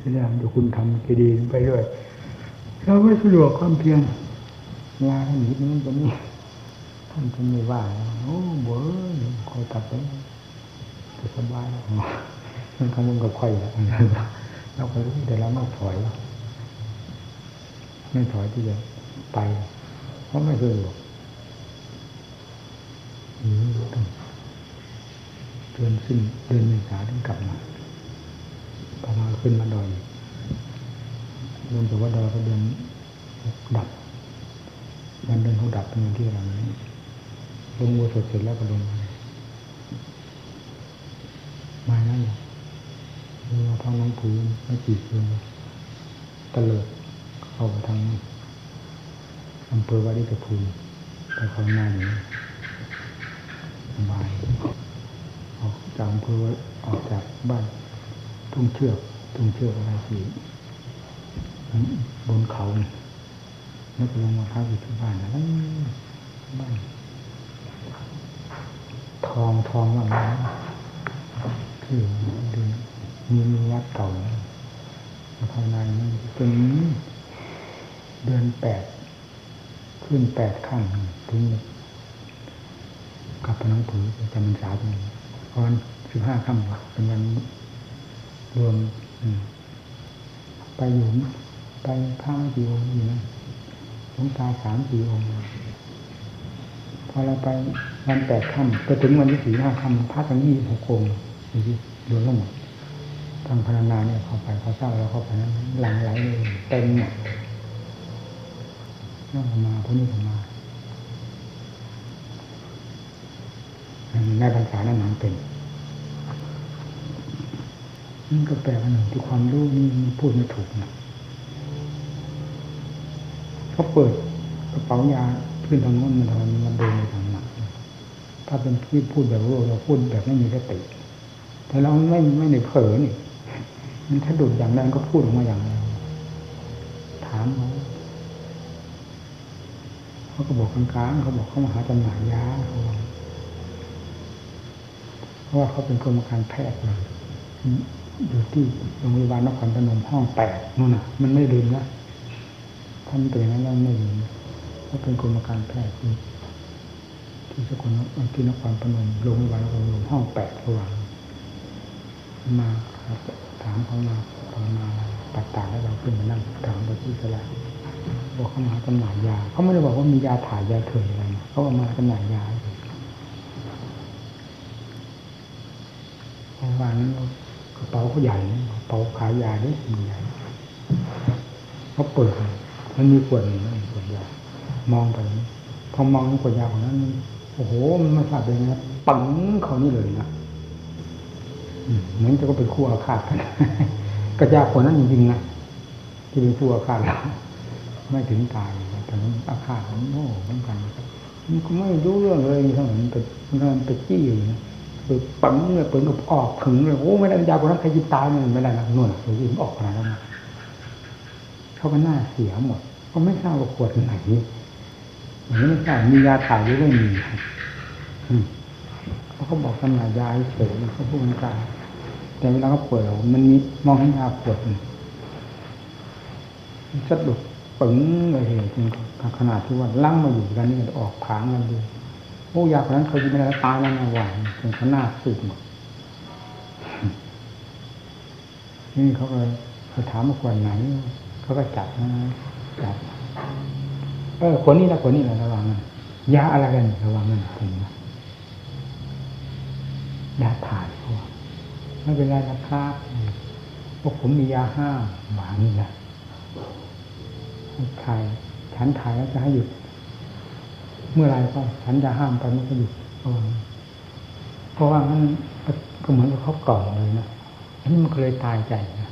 พยายามจะคุณทำคดีไปด้วยเราไม่สะดวกความเพียรลาหนีนี้จะนี่ท่านจะไม่ว่าโอ้เบ้อคอยกลับไปสบายมันคำมึงกับใครแล้วเราก็รู้แต่เราไม่ถอยไม่ถอยที่จะไป เพราะไม่สะดวกเดือนสิ้นเดือนเมษาถึงกลับมา พอมาขึ้นมาดอยรวมแต่ว่าดอยก็เดือนดับวันเดือนเขาดับเป็นวันที่อะไรนี้ลงมือสดเสร็จแล้วก็ลงมามานั่นแหละมีมาทางน้องผืนไม่กี่คืนตะเลิดเข้าไปทางอำเภอวาริกภูมิไปเขาหน้าอยู่นี่สบายออกจากอำเภอออกจากบ้าน ทุ่งเชือกทุ่งเชือกอะไรสิบนเขาเนี่ยแล้วก็ลงมาพักอยู่ที่บ้านนะบ้านทองทองว่ามาที่ดูมีมีวัดเก่ามาภาวนานี้จนเดือนแปดขึ้นแปดขั้นถึงกลับไปน้องผือจำพรรษาตรงนี้เพราะวันสิบห้าค่ำเป็นวัน รวมไปอยู่ไปข้ามกี่องค์อยู่นะหลวงตาสามสี่องค์พอเราไปวันแปดค่ำไปถึงวันที่สี่ห้าค่ำพระทั้งยี่หกองค์อยู่ที่รวมทั้งหมดทางพนักงานเนี่ยเข้าไปเขาเศร้าแล้วเข้าไปนั้นหลังไหลเลยเต็มหมดนั่งมาพวกนี้ก็มาในภาษานั้นนั้นเป็น นี่ก็แปลว่าหนึ่งที่ความรู้นี่มันพูดไม่ถูกนะเขาเปิดกระเป๋ายาขึ้นทางโน้นมันทำไมมันเดินไปทางหนักถ้าเป็นที่พูดแบบรู้เราพูดแบบไม่มีสติแต่เราไม่ไม่ได้เผลอนี่มันถ้าดุดอย่างนั้นก็พูดออกมาอย่างนั้นถามเขาเขาก็บอกกลางๆเขาบอกเขามาหาจำหน่ายยาเขาเพราะว่าเขาเป็นกรมการแพทย์เลย อยู่ที่โรงพยาบาลนครพนมห้องแปดนู่นน่ะ มันไม่ลืมนะท่านเป็นนั้นไม่ลืมเขาเป็นกรมการแพทย์ที่ที่สกลที่นครพนมโรงพยาบาลนครพนมห้องแปดระหว่างมาถามเขามาตอนมาปัดตาแล้วเราขึ้นมานั่งถามไปที่สลาบอกเขามาจำหน่ายยาเขาไม่ได้บอกว่ามียาถ่ายยาเถื่อนอะไรนะเขาเอามาจำหน่ายยาเมื่อวานนั้น กระเป๋าเขาใหญ่กระเป๋าขายยาด้วยใหญ่เขาเปิด มันมีขวดหนึ่งขวดยามองไปพอมองขวดยาของนั้น โอ้โห มันม่ทราบเลยนะปังเขานี่เลยนะเหมือนจะก็เป็นคู่อาฆาตกันกระยาคนนั้นจริงๆนะที่เป็นคู่อาฆาตเราไม่ถึงตายแต่นั้นอาฆาตมันโง่เหมือนกันมันก็ไม่รู้เรื่องเลยเท่านั้นเป็นมันไปจี้อยู่ อปังเลยเปิดกับออกถึงเลยโอ้ไม่ได้ยาคนนั้นใครยิงตายมันไม่ได้นะนู่นเลยยิงออกขนาดนั้นเขาก็น่าเสียหมดเขาไม่ทราบว่าขวดไหนอย่างนี้ไม่ทราบมียาถ่ายหรือไม่มีเขาเขาบอกจำนายยาเฉยเขาพูดกันกลางแต่เวลาเขาป่วยมันมีมองเห็นยาขวดสะดุดปึ๋งเลยเห็นขนาดที่ว่าลั่งมาอยู่กันนี่ออกผางกันดู โอ้ยาคนนั้นเคยกินอะไรตายแล้วนะหวานจนเขาหน้าสึกหมดนี่เขาก็เขาถามว่าขวดไหนเขาก็จัดนะจัดเออคนนี้นะคนนี้แหละระวังยาอะไรกันระวังนั้นผมนะยาถ่ายพวกไม่เป็นไรนะครับพวกผมมียาห้ามหวานนี่แหละถ่ายฉันถ่ายแล้วจะให้หยุด เมื่อไรก็ฉันจะห้ามไปมันก็หยุดเพราะว่ามันก็เหมือนกับเขากล่องเลยนะอันนี้มันเลยตายใจนะ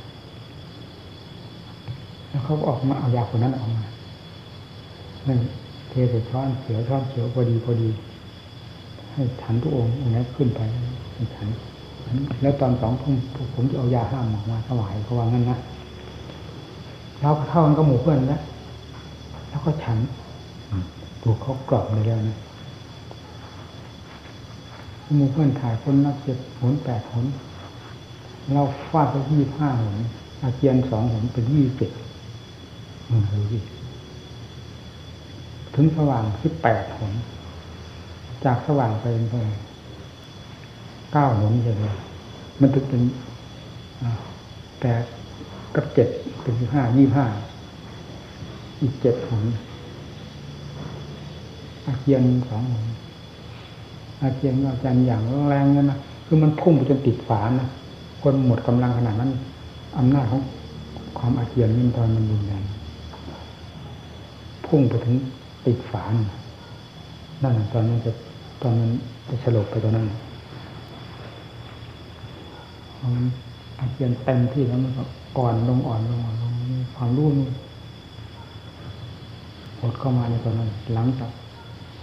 แล้วเขาออกมาเอายาคนนั้นออกมาหนึ่งเทใส่ช้อนเขียวช้อนเขียวพอดีพอดี ให้ฉันทุกองค์องค์นี้ขึ้นไปให้ฉันแล้วตอนสองทุ่มผมจะเอายาห้ามออกมาถวายเขาว่างั้นนะเราก็เท่ากันก็หมู่เพื่อนแล้วแล้วก็ฉัน ถูกเขากรอบเลยแล้วนะหมูเพื่อนถ่ายคนนับเจ็ดหนแปดหนเราฟาดไปยี่ห้าหนอาเจียนสองหนเป็นยี่สิบเจ็ดดูดิถึงสว่างสิบแปดหนจากสว่างไปเป็นเก้าหนใช่ไหมมันถึงเป็นแปดกับเจ็ดเป็นสิบห้ายี่ห้าอีกเจ็ดหน อาเจียนสองหนอาเจียนอาจารย์อย่างแรงนั่นนะคือมันพุ่งไปจนติดฝานะคนหมดกำลังขนาดนั้นอำนาจของความอาเจียนนี่ตอนมันรุนแรงพุ่งไปถึงติดฝานนั่นตอนนั้นจะตอนนั้นจะสลบไปตอนนั้นอาเจียนเต็มที่แล้วมันก็อ่อนลงอ่อนลงอ่อนลงความรู้มันหดเข้ามาในตอนนั้นหลังจาก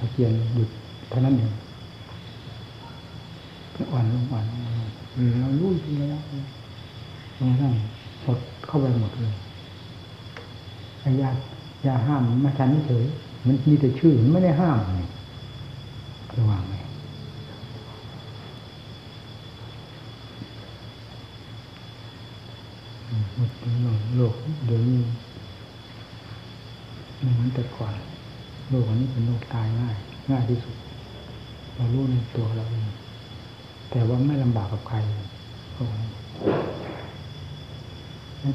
อาเจียนหยุดเท่านั้นเองอ่อนลงอ่อนลงเรารู้จริงแล้วตรงนั้นหดเข้าไปหมดเลยยายาห้ามมาชันเฉยมันมีแต่ชื่อมันไม่ได้ห้ามระวังไงหมดโลกเดี๋ยวนี้ม่เหมือนแต่ก่อน โลกอันนี้เป็นโลกตายง่ายง่ายที่สุด เรารู้ในตัวเราเองแต่ว่าไม่ลำบากกับใคร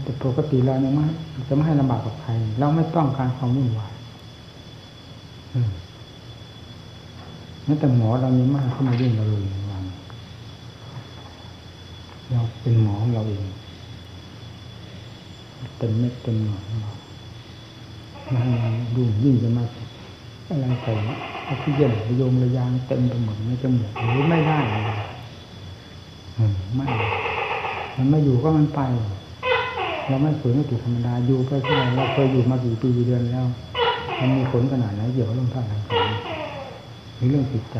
แต่ปกติเราเนี่ยไม่จะไม่ให้ลำบากกับใคร เราไม่ต้องการความวุ่นวายนั่นแต่หมอเรานี้มากเข้ามายุ่งเราเลยวันเราเป็นหมอของเราเองเต็มเม็ดเต็มหน่วยของเรามาดูยิ่งจะมา อะไรใส่ออกซิเจนโยงระยางเต็มไปหมดไม่จมูกหรือไม่ได้เลยไม่ มันไม่อยู่ก็มันไป เราไม่ฝืนไม่ติดธรรมดาอยู่ไปเท่าไรเราเคยอยู่มากี่ปีเดือนแล้ว มันมีผลขนาดไหนเกี่ยวกับเรื่องท่าทางขันหรือเรื่องจิตใจ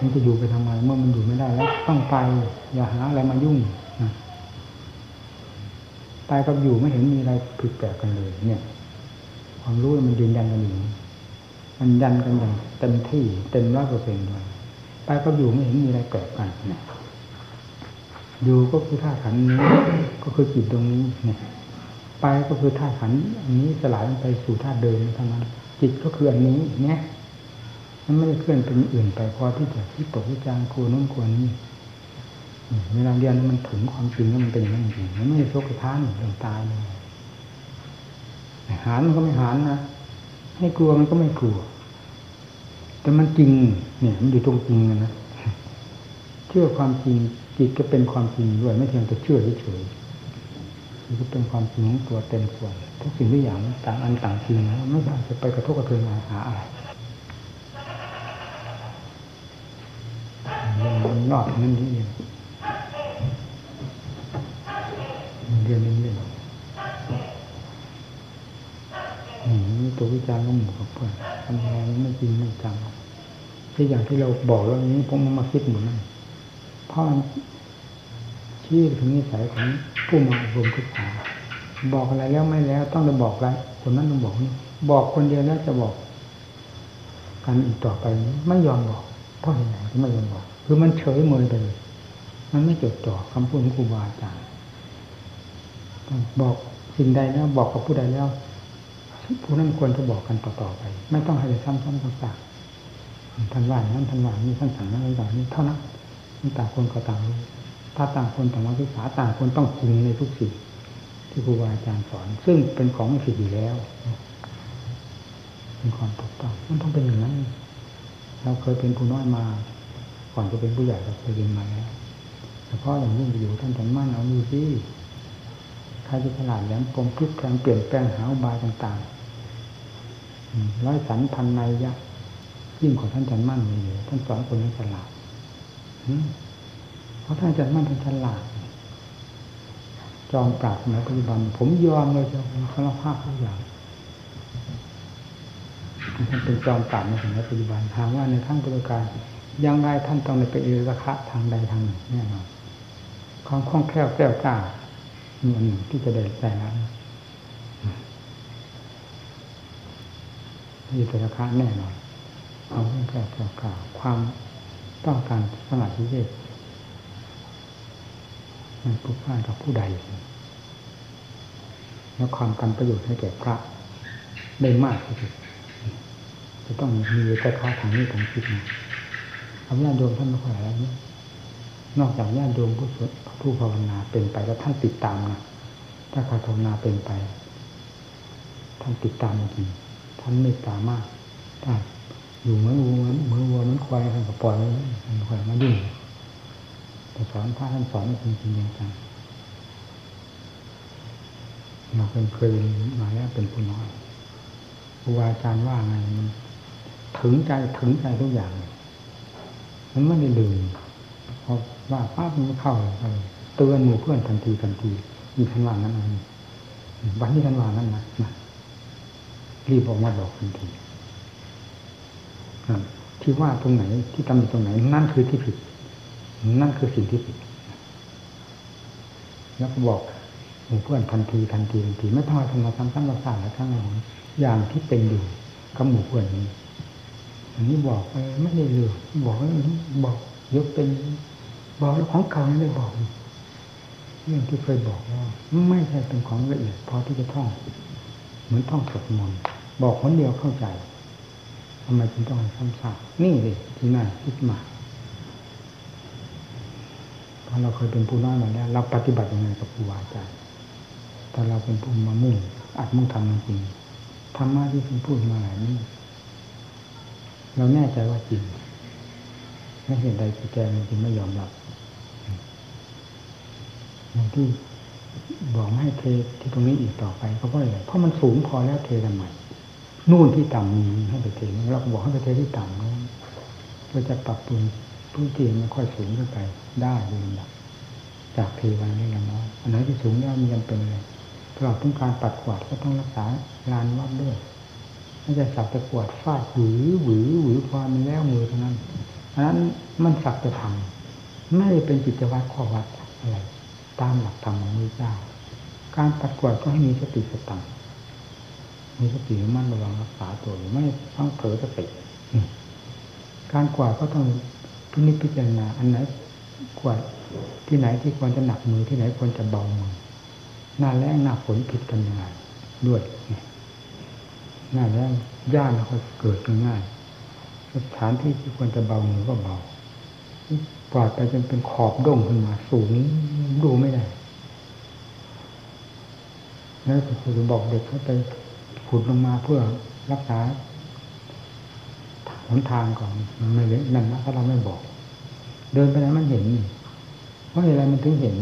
มันจะอยู่ไปทำไมเมื่อมันอยู่ไม่ได้แล้ว ต้องไป อย่าหาอะไรมายุ่งตายกับอยู่ไม่เห็นมีอะไรผิดแปลกกันเลย เนี่ย ความรู้มันยืนยันกันอยู่ มันยันกันอย่างเต็มที่เต็มร้อยเปอร์เซ็นต์เลยตายกับอยู่ไม่เห็นมีอะไรแปลกกันเนี่ยอยู่ก็คือธาตุขันนี้ ก็คือจิตตรงนี้เนี่ยไปก็คือธาตุขันอันนี้สลายไปสู่ธาตุเดิมเท่านั้นจิตก็คืออันนี้เนี่ยมันไม่ได้เคลื่อนเป็นอื่นไปพอที่จะที่ตกวิจารครูนู้นครูนี้เวลาเรียนมันถึงความจริงแล้วมันเป็นอย่างนั้นจริงมันไม่ใช่โชคท้านเรื่องตายเลยหานมันก็ไม่หานนะ ให้กลัวมันก็ไม่กลัว แต่มันจริง เนี่ย มันอยู่ตรงจริงนะเชื่อความจริงจิตก็เป็นความจริงด้วยไม่เพียงแต่เชื่อเฉยๆมันก็เป็นความจริงของตัวเต็มส่วนทุกสิ่งทุกอย่างต่างอันต่างจริงนะไม่ได้จะไปกระทบกระเทือนหาอะไรมันนอกนั่นนี่เองเรียนเล่นนี่ ตัววิจารณ์ก็หมู่กับเพื่อนทำอะไรไม่จริงไม่จังที่อย่างที่เราบอกแล้วนี้ผมมาคิดหมดนั่นเพราะมันชี้ถึงนิสัยของผู้มาอบรมศึกษาบอกอะไรแล้วไม่แล้ว ต้องจะบอกอะไรคนนั้นต้องบอกนี่บอกคนเดียวแล้วจะบอกกันอีกต่อไปไม่ยอมบอกเพราะเหตุไหนที่ไม่ยอมบอก คือมันเฉยเมยไปเลยมันไม่จดจ่อคำพูดของครูบาอาจารย์บอกสิ่งใดแล้วบอกกับผู้ใดแล้ว ผู้นั้นควรจะบอกกันต่อๆไป ไม่ต้องให้ซ้ำๆซากๆท่านว่านั้นท่านว่านี้ท่านสั่งนั้นท่านสั่งนี้เท่านั้นต่างคนก็ต่างรู้ถ้าต่างคนต่างมาศึกษาต่างคนต้องจริงในทุกสิ่งที่ครูบาอาจารย์สอน ซึ่งเป็นของไม่ผิดอยู่แล้วเป็นความถูกต้องมันต้องเป็นอย่างนั้นเราเคยเป็นผู้น้อยมา ก่อนจะเป็นผู้ใหญ่เราเคยเรียนมาแล้วเฉพาะอย่างยิ่งอยู่ท่านจันมั่นเอาดูสิใครจะฉลาดแหลมคมพลิกแปลงเปลี่ยนแปลงหาอุบายต่างๆร้อยสันพันในยะยิ่งกว่าท่านจันมั่นเลยท่านสอนคนให้ฉลาดเพราะท่านอาจารย์มั่นท่านฉลาดจอมปราบสมัยปัจจุบัน ผมยอมเลยเจ้ะสารภาพทุกอย่างท่านเป็นจอมปราบในสมัยปัจจุบันถามว่าในทั้งบริการยังไงท่านต้องในเป็นเอระคะทางใดทางหนึ่งแน่นอนความคล่องแคล่วแก้วกล้า มีอันหนึ่งที่จะได้แต่นั้นมีแต่ราคาแน่นอนความคล่องแคล่วแก้วกล้าความต้องการสมาธิเวทมันผูกพันกับผู้ใด และความกันประโยชน์ให้แก่พระได้มากที่สุดจะต้องมีแต่ค่าทางนี้ทางคิดนะทำญาติโยมท่านไม่ค่อยอะไรนี้ นอกจากญาติโยมผู้สวดผู้ภาวนาเป็นไปแล้วท่านติดตามนะถ้าการภาวนาเป็นไป ท่านติดตามจริงท่านเมตตามากถ้าอยู่เหมือนวัวเหมือนวัวเหมือนควายท่านก็ปล่อยท่านควายมายุ่งแต่สอนพระท่านสอนจริงจริงจังเราเป็นเคยมาแล้วเป็นผู้น้อยครูบาอาจารย์ว่าไงมันถึงใจถึงใจทุกอย่าง มันไม่ได้ลืมพอ ว่าป้ามันเข้าเลยเตือนหมู่เพื่อนทันทีทันทีมีทันว่านั้นนะวันที่ทันว่านั้นนะนะรีบออกมาบอกทันทีที่ว่าตรงไหนที่ทำอยู่ตรงไหน นั่นคือที่ผิด นั่นคือสิ่งที่ผิด แล้วก็บอกหมู่เพื่อนทันทีทันทีทันที ไม่ต้องทำมาทำซ้ำเราสาแล้วทั้งหมดอย่างที่เป็นอยู่กับหมู่เพื่อนนี้อันนี้บอกไปไม่ได้เลือกบอกบอกยกเป็น บอกของเก่าไม่ได้บอกเรื่องที่เคยบอกว่า ไม่ใช่เป็นของละเอียดพอที่จะท่อง เหมือนท่องสวดมนต์บอกคนเดียวเข้าใจทำไมจึงต้องซ้ำซากนี่เลยที่น่าคิดมาเพราะเราเคยเป็นผู้น้อยมาแล้ว เราปฏิบัติยังไงกับครูบาอาจารย์แต่เราเป็นผู้มามุ่งอัดมุ่งทำจริงธรรมะที่คุณพูดมาหลายนี้เราแน่ใจว่าจริงไม่เห็นใดที่แกมันจึงไม่ยอมรับ อย่างที่บอกไม่ให้เทที่ตรงนี้อีกต่อไปก็เพราะอะไรเพราะมันสูงพอแล้วเททำไมนู่นที่ต่ำมีให้ไปเทเราบอกให้ไปเทที่ต่ำนู้นเพื่อจะปรับปรุงพื้นที่มันค่อยสูงขึ้นไปได้ดูลำดับจากเทวันนี้ละน้อยอันไหนที่สูงแล้วมีจำเป็นเลยตลอดต้องการปัดกวาดก็ต้องรักษาลานวัดด้วยไม่ใช่สักแต่กวาดฟาดหวือหวือหวือความมีแล้วมือเท่านั้นอันนั้นมันสักแต่ทำไม่เป็นจิตวัตรข้อวัดอะไร ตามหลักธรรมของพระเจ้า การปัดกวาดก็ให้มีสติสตังมีสติมั่นระวังรักษาตัวไม่ต้องเผลอสติการกวาดก็ต้องพินิจพิจารณาอันไหนกวาดที่ไหนที่ควรจะหนักมือที่ไหนควรจะเบามือหน้าแรงหน้าฝนผิดกันยังไงด้วยหน้าแรงย่านเขาเกิดง่ายสถานที่ที่ควรจะเบามือก็เบา ปล่อยไปจนเป็นขอบด้งขึ้นมา สูงดูไม่ได้แล้วก็คือบอกเด็กเขาไปขุดลงมาเพื่อรักษาหนทางก่อนมันไม่เลยนั่นนะถ้าเราไม่บอก เดินไปไหนมันเห็น เพราะอะไรมันถึงเห็น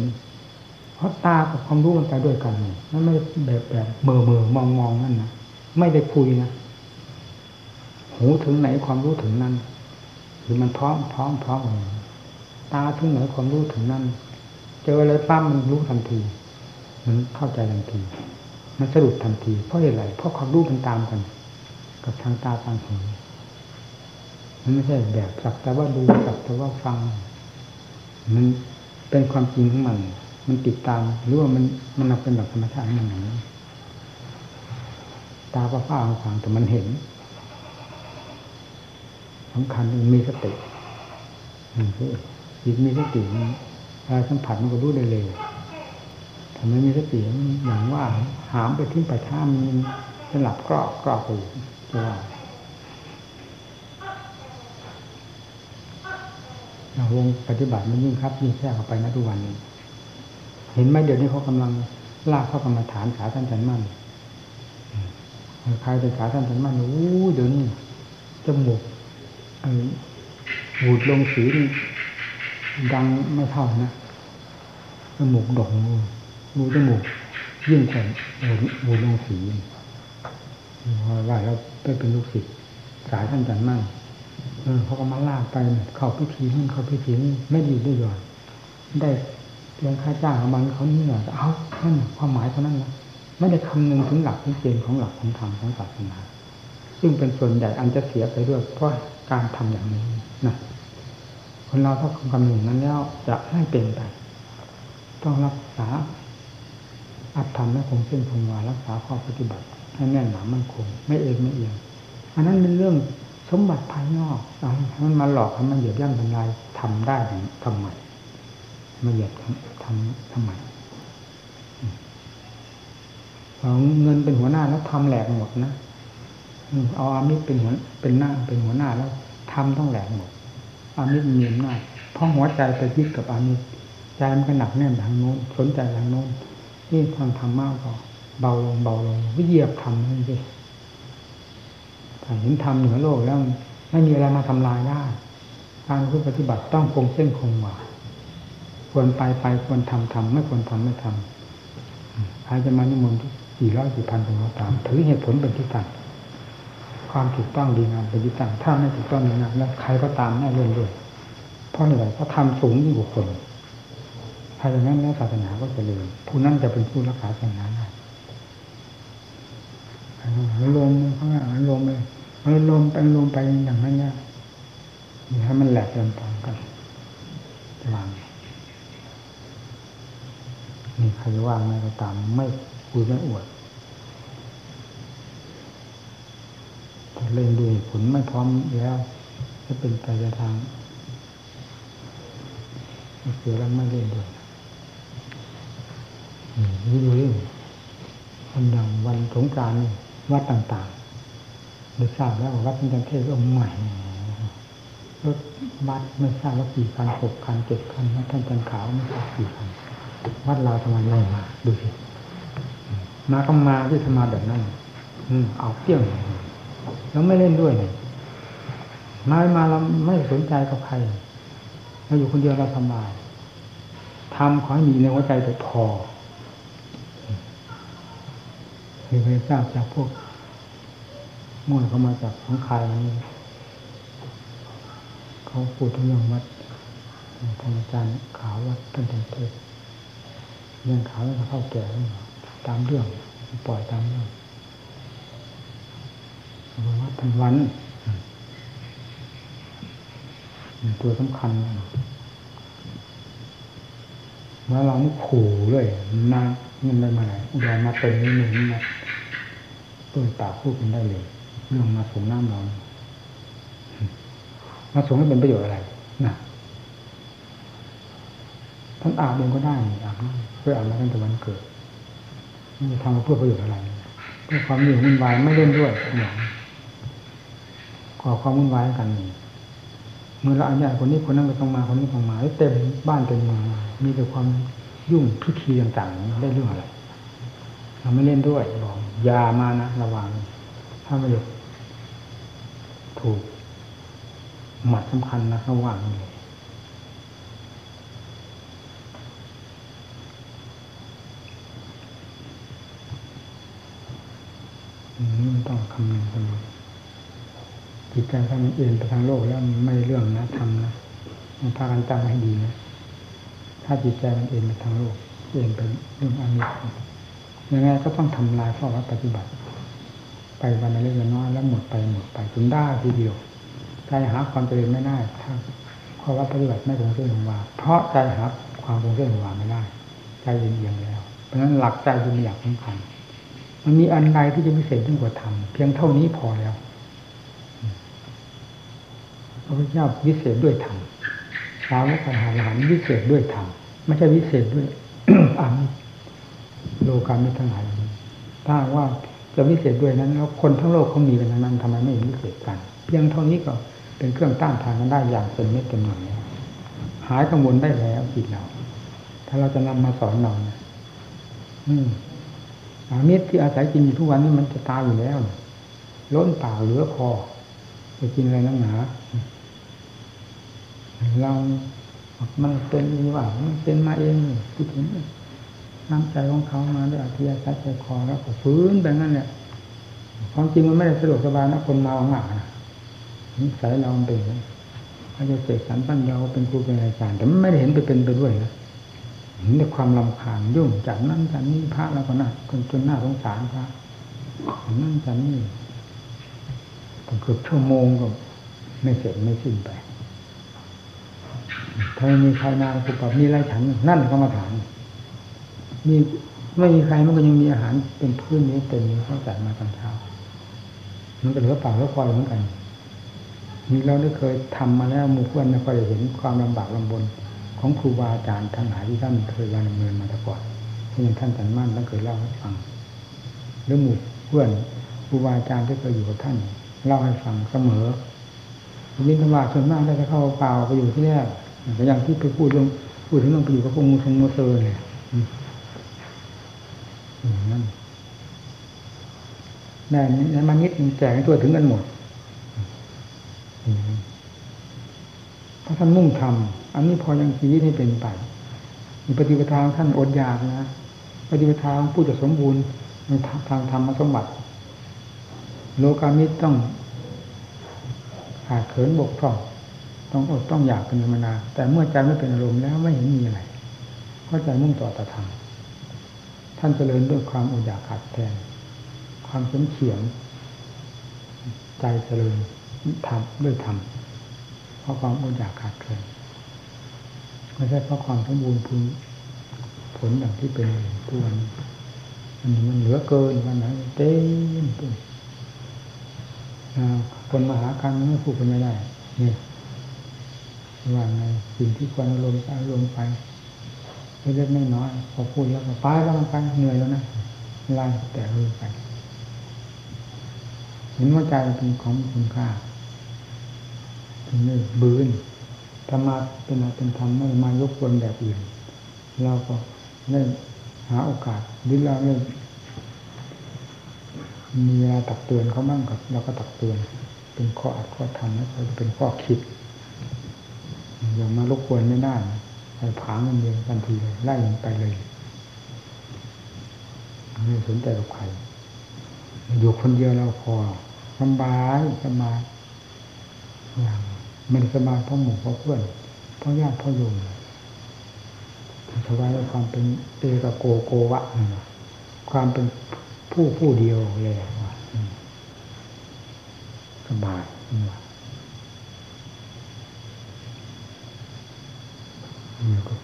เพราะตากับความรู้มันไปด้วยกันมันไม่แบบแบบเมื่อเมื่อมองมองนั่นนะไม่ได้คุยนะหูถึงไหนความรู้ถึงนั้นหรือมันพร้อมพร้อมพร้อม ตาถึงไหนความรู้ถึงนั้นเจออะไรปั้มมันรู้ทันที มันเข้าใจทันที มันสรุปทันที เพราะอะไรเพราะความรู้มันตามกัน กับทางตาทางหูมันไม่ใช่แบบสักแต่ว่าดูสักแต่ว่าฟัง มันเป็นความจริงของมัน มันติดตามหรือว่ามันมันเป็นแบบธรรมชาติมันอย่างนี้ตาฟ้าฟังแต่มันเห็นสำคัญมันมีสติ จิตมีสติมันอะไรสัมผัสมันก็รู้ได้เลยถ้าไม่มีสติอย่างว่า หามไปทิ้งไปท่ามันจะหลับกรอกกรอกไปจะว่าวงปฏิบัติมันยิ่งครับยิ่งแทรกเข้าไปนะทุกวันนี้ เห็นไหมเดี๋ยวนี้เขากำลังลากเข้ากรรมาฐานขาท่านจันมั่นใครเป็นขาท่านจันมั่นโอ้เดี๋ยวนี้จมูกหูดลงสีนี่ ดังไม่เท่านะจมูกดกรูจมูกยิ่งกว่าหูดลงสีว่าแล้วไปเป็นลูกศิษย์สายท่านจันมั่นเออเขาก็มาลากไปเข้าพิธีนู่นเข้าพิธีนี่ไม่ดีได้หย่อนได้เรื่องค่าจ้างของมันเขานี่หน่อยเอานั่นความหมายเท่านั้นนะไม่ได้คำนึงถึงหลักที่เกณฑ์ของหลักของธรรมของศาสนาซึ่งเป็นส่วนใหญ่อันจะเสียไปด้วยเพราะการทำอย่างนี้นะ คนเราถ้าคำนึงนั้นแล้วจะไม่เป็นไป ต้องรักษาอัตธรรมและคงเส้นคงวารักษาข้อปฏิบัติ ให้แน่นหนามั่นคง ไม่เองไม่เอียงอันนั้นเป็นเรื่องสมบัติภายนอกมันมาหลอกให้มันเหยียบย่ำทำลายทำได้ทำไมมาเหยียบทำทำไมเอาเงินเป็นหัวหน้าแล้วทำแหลกหมดนะเอาอามิตรเป็นหัวเป็นหน้าเป็นหัวหน้าแล้วทำต้องแหลกหมด อามิตรมีอำนาจเพราะหัวใจไปยึดกับอามิตรใจมันก็หนักแน่นทางโน้นสนใจทางโน้นนี่ทางธรรมะก็เบาลงเบาลงวิเยียบทำนั่นสิถ้าเห็นธรรมเหนือโลกแล้วไม่มีอะไรมาทำลายได้การปฏิบัติต้องคงเส้นคงวาควรไปไปควรทำทำไม่ควรทำไม่ทำใครจะมานิมนต์กี่ร้อยกี่พันเป็นก็ตาม ถือเหตุผลเป็นที่ตั้ง ความถูกต้องดีงามเป็นที่ตั้งถ้าไม่ถูกต้องดีงามแล้วใครก็ตามแน่เรื่องด้วยเพราะอะไรเพราะทำสูงยิ่งกว่าคนถ้าอย่างนั้นแล้วศาสนาก็จะเริญผู้นั้นจะเป็นผู้รักษาศาสนาได้ลมข้างหลังลมเลยมันลมไปลมไปอย่างนั้นเนี่ยให้มันแหลกเต็มตามกันวางนี่ใครว่างไม่ก็ตามไม่คุยไม่อวดแต่ เล่นด้วยผลไม่พร้อมแล้วจะเป็นไปในทางเสียแล้วไม่เล่นด้วยนี่ดูดิวันอย่างวันสงกรานต์วัดต่างๆได้ทราบแล้ววัดเป็นจันเทศก็ใหม่รถบัสไม่ทราบว่ากี่คันหกคันเจ็ดคันท่านจันขาวไม่ทราบกี่คันวัดเราทำไมไม่มาดูสิมาก็มาที่ธรรมาแบบนั้น อืมเอาเที่ยง แล้วไม่เล่นด้วยเลยมามาเราไม่สนใจกับใครเราอยู่คนเดียวเราสบายทำขอให้มีในหัวใจแต่พอมีใครทราบจากพวกมุ่นเข้ามาจากของใครนี่เขาพูดถึงเรื่องวัดท่านอาจารย์ขาววัดท่านเทศเรื่องขาวแล้วเข้าแก่ตามเรื่อง ปล่อยตามเรื่อง วัดทันวันตัวสำคัญเมื่อเรานี่ขู่เลยนาเงินได้มาไหนอุดรมาเต็มนี่หนึ่งมาต้นตาพูดกันได้เลยเรื่องมาสมน้ำเรามาสงให้เป็นประโยชน์อะไรนะท่านอาบเองก็ได้อาบเพื่ออาบมาตั้งแต่วันเกิดนี่ทำเพื่อประโยชน์อะไรเพื่อความยุ่วุ่นวายไม่เล่นด้วยอย่าง ก่อความวุ่นวายกันเมื่อเราอันนี้คนนี้คนนั้นไม่ต้องมาคนนี้ต้องมาเต็มบ้านเต็มเมืองมีแต่ความยุ่งพิธีต่างๆได้เรื่องอะไรเราไม่เล่นด้วยบอกยามานะระวังถ้าไม่ถูกหมัดสำคัญนะระวังเลยนี่มันต้องคำนึงเสมอ จิตใจถ้ามันเอ็นไปทางโลกแล้วไม่เรื่องนะทำนะมันพากันจำให้ดีนะถ้าจิตใจมันเอ็นไปทางโลกเอ็นไปเรื่องอมิตรยังไงก็ต้องทำลายข้อวัดปฏิบัติ ไปวันละเล็กน้อยแล้วหมดไปหมดไปจนได้ทีเดียวใจหาความเจริญไม่ได้ถ้าข้อวัดปฏิบัติไม่คงเส้นคงวาเพราะใจหาความคงเส้นคงวาไม่ได้ใจเอียงแล้ว เพราะฉะนั้นหลักใจเป็นอย่างสำคัญมันมีอันใดที่จะพิเศษยิ่งกว่าธรรมเพียงเท่านี้พอแล้ว ระพุทธเจ้าวิเศษด้วยธรรมสาวกอรหันต์วิเศษด้วยธรรมไม่ใช่วิเศษด้วยอามิโลกามิทั้งหลายถ้าว่าจะวิเศษด้วยนั้นแล้วคนทั้งโลกเขามีกันนั้นทำไมไม่วิเศษกัน เพียงเท่านี้ก็เป็นเครื่องต้านทานกันได้อย่างเป็นเม็ดเต็มหน่วยหายกังวลได้แล้วจิตเรา ถ้าเราจะนำมาสอนเรานี่ยอืมอามิตรที่อาศัยกินอยู่ทุกวันนี้มันจะตายอยู่แล้ว ล้นเปล่าเหลือพอจะกินอะไรนักหนา เรามันเป็นว่ามันเป็นมาเองพูดถึงน้ำใจของเขามาด้วยอธิยาศัยใจคอแล้วก็ฟื้นแบบนั้นเนี่ยความจริงมันไม่ได้สะดวกสบายนะคนเมาหงานะนิสัยเราเป็นเขาจะเสกสรรปั้นเราเป็นครูเป็นอาจารย์แต่ไม่ได้เห็นไปเป็นไปด้วยนะเห็นแต่ความลำคาญยุ่งจากนั้นจากนี้พระแล้วก็น่าคนจนหน้าสงสารพระนั่นจากนี้เกือบชั่วโมงก็ไม่เสร็จไม่สิ้นไป ถ้ามีใครมาสุปมีไรฉันนั่นก็มาถามมีไม่มีใครมันก็ยังมีอาหารเป็นพื้นนี้เต็มนี้เขาจัดมาตอนเช้ามันก็เหลือเปล่าแล้วคอยเหมือนกันมีเราได้เคยทำมาแล้วมู่เพื่อนไม่ค่อยเห็นความลำบากลำบน ของครูบาอาจารย์ทั้งหลายที่ท่านเคยวางดำเนินมาแต่ก่อนที่ท่านจันมั่นท่านเคยเล่าให้ฟังรือหมู่เพื่อนครูบาอาจารย์ที่เคยอยู่กับท่านเล่าให้ฟังเสมอวินธบาส่วนมากได้จะเข้าเปล่าไปอยู่ที่แรก อย่างที่ไปพูดเรื่องพูดถึงเรื่องไปอยู่กับพวกมูทงมูเซอร์เนี่ยนั่นได้นั้นมานิดแจกให้ตัวถึงกันหมดเพราะท่านมุ่งทำอันนี้พอยังชีวิตให้เป็นไปมีปฏิปทาท่านอดอยากนะปฏิปทาผู้จะสมบูรณ์ในทางธรรมสมบัติ โลกามิตรต้องขาดเขินบกพร่อง ต้องอดต้องอยากเป็นธรรมนาแต่เมื่อใจไม่เป็นอารมณ์แล้วไม่เห็นมีอะไรเพราะใจมุ่งต่อตธรรมท่านเจริญด้วยความอดอยากขาดแคลนความเฉมเฉียงใจเจริญทำด้วยธรรมเพราะความอดอยากขาดแคลนไม่ใช่เพราะความสมบูรณ์พูผลอย่างที่เป็นทุกวันมันมันเหลือเกินวันไหนเต็มตัวคนมาหากันไม่พูดกันไม่ได้เนี่ย ว่าไงสิ่งที่ควรอารมณ์อารมณ์ไปเล็กๆน้อยๆพอพูดแล้วก็ไปแล้วมันไปเหนื่อยแล้วนะไล่แต่เรื่องไปเห็นว่าใจเป็นของคุณค่าถึงนี่บืนธรรมะเป็นอะไรเป็นธรรมไม่มายกวนแบบอื่นเราก็ได้หาโอกาสหรือเราได้มีเวลาตักเตือนเขาบ้างกับเราก็ตักเตือน เป็นข้ออัดข้อทำแล้วก็เป็นข้อคิด ย่ามารบกวนไม่ได้ไปผางมันเองทันทีเลยไล่มันไปเลยไม่สนใจกับใครอยู่คนเดียวเราพอสบายสบายอย่างมันสบายเพราะหมู่เพราะเพื่อนเพราะญาติเพราะโยมสบายในความเป็นเอกโกโกวะความเป็นผู้ผู้เดียวเลยสบาย นี่ก็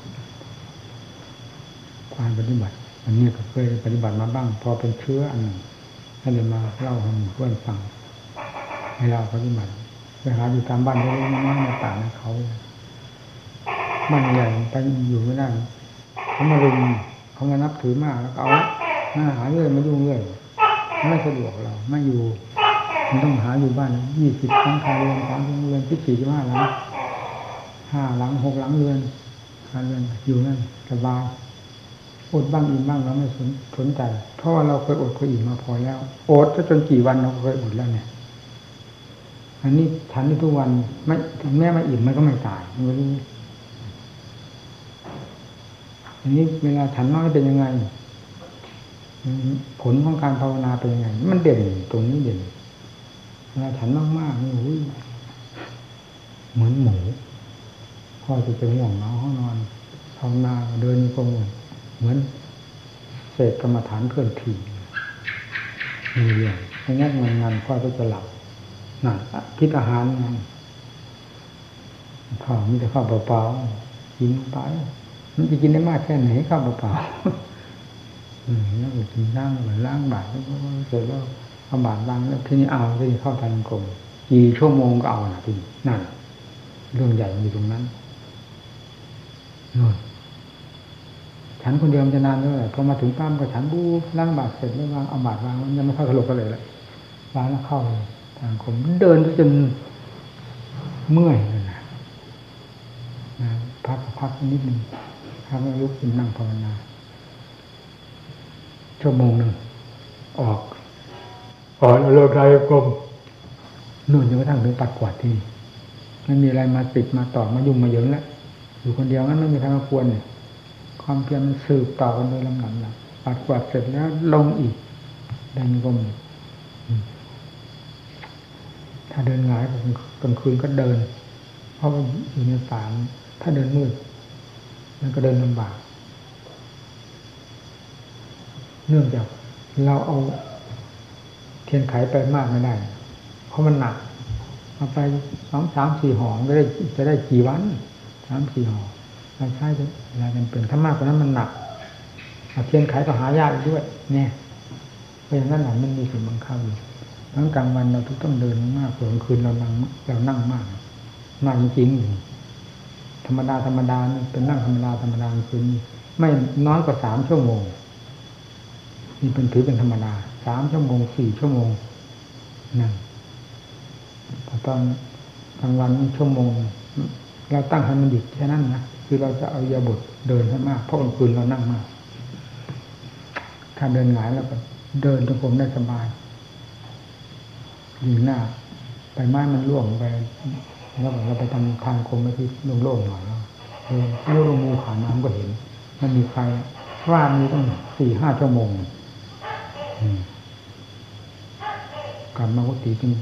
ความปฏิบัติ อันนี้ก็เคยปฏิบัติมาบ้าง พอเป็นเชื้ออันหนึ่งให้เลยมาเล่าให้เพื่อนฟัง ให้เราปฏิบัติไปหาอยู่ตามบ้านเล็กๆน้อยๆต่างๆเขาบ้านใหญ่ไปอยู่ไม่ได้เขามารุมเขามานับถือมากแล้วเอาหน้าหาเรื่อยมายุ่งเรื่อยไม่สะดวกเราไม่อยู่มันต้องหาอยู่บ้านยี่สิบครั้งคาเรือนสามเรือนที่สี่ที่ห้าหลังห้าหลังหกหลังเรือน คาเรือนอยู่นั่นสบายอดบ้างอิ่มบ้างเราไม่สนสนใจ เพราะว่าเราเคยอดเคยอิ่มมาพอแล้วอดจนกี่วันเราเคยอดแล้วเนี่ย อันนี้ฉันนี่ทุกวันไม่แม่ไม่อิ่มมันก็ไม่ตายมันรู้อันนี้เวลาฉันน้อยเป็นยังไงผลของการภาวนาเป็นยังไง มันเด่นตรงนี้เด่นเวลาฉันมากๆนี่อุ้ยเหมือนหมู พ่อจะจะห่วงน้องห้องนอนภาวนาเดินกงเหมือนเศษกรรมฐานเคลื่อนที่มีเรื่องไม่งั้นงานงานพ่อก็จะหลับนั่นคิดอาหารนั่นข้าวมีแต่ข้าวเปล่าๆกินไปมันจะกินได้มากแค่ไหนข้าวเปล่าๆอืมแล้วก็กินล้างเหมือนล้างบาตรแล้วก็เสร็จแล้วเอาบาตรล้างแล้วทีนี้เอาที่เข้าทางกรมกี่ชั่วโมงก็เอานะพี่นั่นเรื่องใหญ่อยู่ตรงนั้น ฉันคนเดียวมันจะนานด้วยพอมาถึงปั้มก็ฉันบูล้างบาตรเสร็จแล้ววางเอาบาตรวางมันยังไม่เข้ากระโหลกกันเลยแหละวางแล้วเข้าเลยทางผมเดินจนเมื่อยเลยนะนะพักพักนิดนึงพักแล้วลุกขึ้นนั่งภาวนาชั่วโมงหนึ่งออกออกเลิกไรกลมนู่นจนกระทั่งถึงปัดกวาดที่ไม่มีอะไรมาติดมาต่อมายุ่งมาเยิงแล้ว อยู่คนเดียวงั้นไม่มีใครมาควรเนี่ยความเพียรมันสืบต่อกันโดยลำดับนะปัดกวาดเสร็จแล้วลงอีกดันกลมถ้าเดินหงายกลางคืนก็เดิน เพราะว่าอยู่ในป่าถ้าเดินมืดมันก็เดินลำบากเนื่องจากเราเอาเทียนไขไปมากไม่ได้ เพราะมันหนักเอาไปสองสามสี่ห่อก็ได้จะได้กี่วัน สามสี่ห่อเราใช้เวลาจำเป็นถ้ามากกว่านั้นมันหนักเอาเทียนไขก็หายากด้วย เนี่ยเพราะอย่างนั้นหลังมันมีสิ่งบังคับอยู่ทั้งกลางวันเราทุกต้องเดินมากส่วนคืนเรานั่งเรานั่งมากมากจริงๆธรรมดาธรรมดาเป็นนั่งธรรมดาธรรมดาคืนไม่น้อยกว่าสามชั่วโมงนี่เป็นถือเป็นธรรมดาสามชั่วโมงสี่ชั่วโมงนั่นพอตอนกลางวันชั่วโมง เราตั้งให้มันหยุดแค่นั้นนะคือเราจะเอายาบทเดินให้มากเพราะกลางคืนเรานั่งมากถ้าเดินหงายแล้วก็เดินจงกรมได้สบายยิงหน้าไปไม้มันร่วงไปแล้วเราไปทำทางคมไปที่โล่งๆหน่อยแล้วเออลูกมูผ่านน้ำก็เห็น มันมีใครว่ามีต้องสี่ห้าชั่วโมงกลับมาวัตีถึง